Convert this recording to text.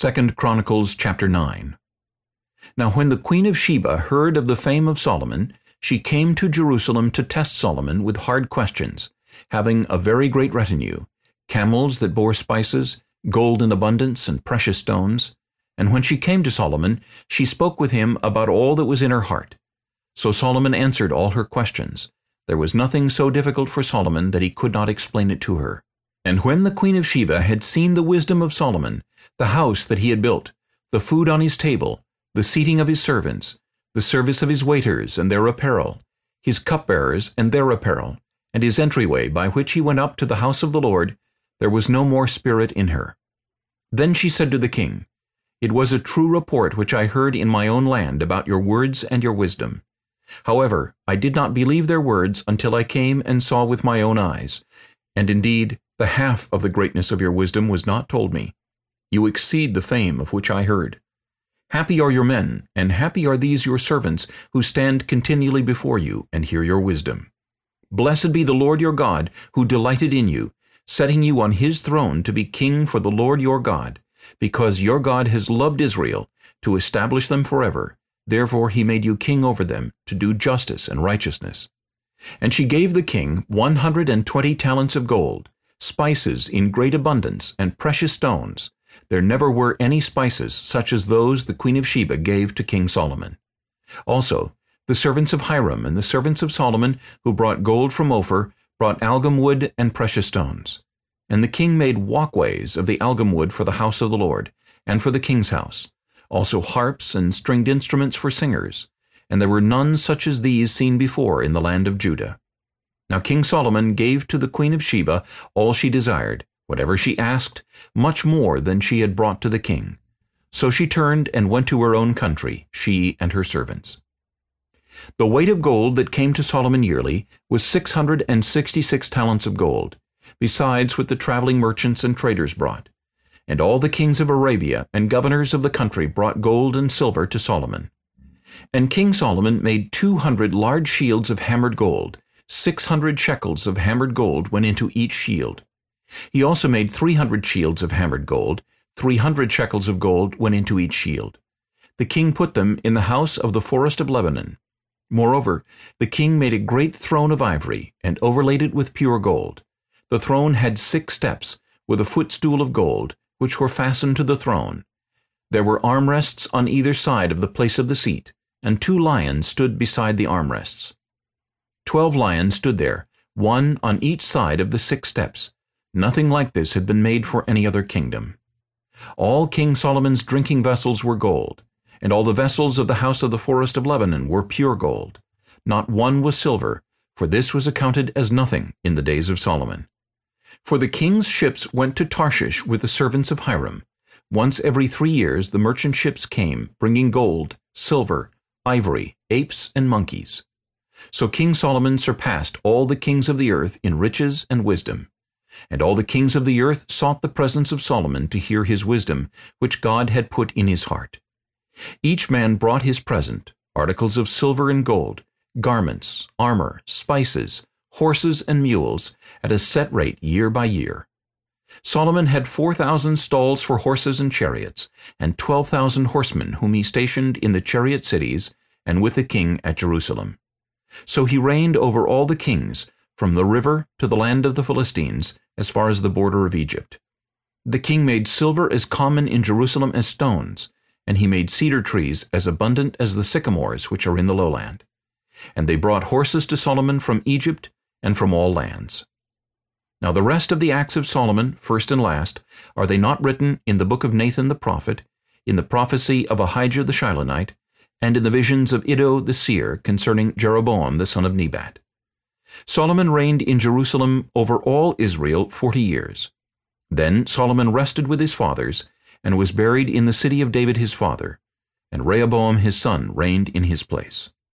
2 Chronicles chapter 9 Now when the queen of Sheba heard of the fame of Solomon, she came to Jerusalem to test Solomon with hard questions, having a very great retinue, camels that bore spices, gold in abundance, and precious stones. And when she came to Solomon, she spoke with him about all that was in her heart. So Solomon answered all her questions. There was nothing so difficult for Solomon that he could not explain it to her. And when the queen of Sheba had seen the wisdom of Solomon, the house that he had built, the food on his table, the seating of his servants, the service of his waiters and their apparel, his cupbearers and their apparel, and his entryway by which he went up to the house of the Lord, there was no more spirit in her. Then she said to the king, It was a true report which I heard in my own land about your words and your wisdom. However, I did not believe their words until I came and saw with my own eyes, and indeed the half of the greatness of your wisdom was not told me. You exceed the fame of which I heard. Happy are your men, and happy are these your servants, who stand continually before you, and hear your wisdom. Blessed be the Lord your God, who delighted in you, setting you on his throne to be king for the Lord your God, because your God has loved Israel, to establish them forever. Therefore he made you king over them, to do justice and righteousness. And she gave the king one hundred and twenty talents of gold, spices in great abundance, and precious stones, there never were any spices such as those the queen of Sheba gave to King Solomon. Also, the servants of Hiram and the servants of Solomon, who brought gold from Ophir, brought algum wood and precious stones. And the king made walkways of the algum wood for the house of the Lord, and for the king's house, also harps and stringed instruments for singers, and there were none such as these seen before in the land of Judah. Now King Solomon gave to the queen of Sheba all she desired, whatever she asked, much more than she had brought to the king. So she turned and went to her own country, she and her servants. The weight of gold that came to Solomon yearly was six hundred and sixty-six talents of gold, besides what the traveling merchants and traders brought. And all the kings of Arabia and governors of the country brought gold and silver to Solomon. And King Solomon made two hundred large shields of hammered gold. Six hundred shekels of hammered gold went into each shield. He also made three hundred shields of hammered gold. Three hundred shekels of gold went into each shield. The king put them in the house of the forest of Lebanon. Moreover, the king made a great throne of ivory, and overlaid it with pure gold. The throne had six steps, with a footstool of gold, which were fastened to the throne. There were armrests on either side of the place of the seat, and two lions stood beside the armrests. Twelve lions stood there, one on each side of the six steps, Nothing like this had been made for any other kingdom. All King Solomon's drinking vessels were gold, and all the vessels of the house of the forest of Lebanon were pure gold. Not one was silver, for this was accounted as nothing in the days of Solomon. For the king's ships went to Tarshish with the servants of Hiram. Once every three years the merchant ships came, bringing gold, silver, ivory, apes, and monkeys. So King Solomon surpassed all the kings of the earth in riches and wisdom. And all the kings of the earth sought the presence of Solomon to hear his wisdom, which God had put in his heart. Each man brought his present, articles of silver and gold, garments, armor, spices, horses and mules, at a set rate year by year. Solomon had four thousand stalls for horses and chariots, and twelve thousand horsemen whom he stationed in the chariot cities, and with the king at Jerusalem. So he reigned over all the kings, from the river to the land of the Philistines, as far as the border of Egypt. The king made silver as common in Jerusalem as stones, and he made cedar trees as abundant as the sycamores which are in the lowland. And they brought horses to Solomon from Egypt and from all lands. Now the rest of the acts of Solomon, first and last, are they not written in the book of Nathan the prophet, in the prophecy of Ahijah the Shilonite, and in the visions of Iddo the seer concerning Jeroboam the son of Nebat? Solomon reigned in Jerusalem over all Israel forty years. Then Solomon rested with his fathers, and was buried in the city of David his father, and Rehoboam his son reigned in his place.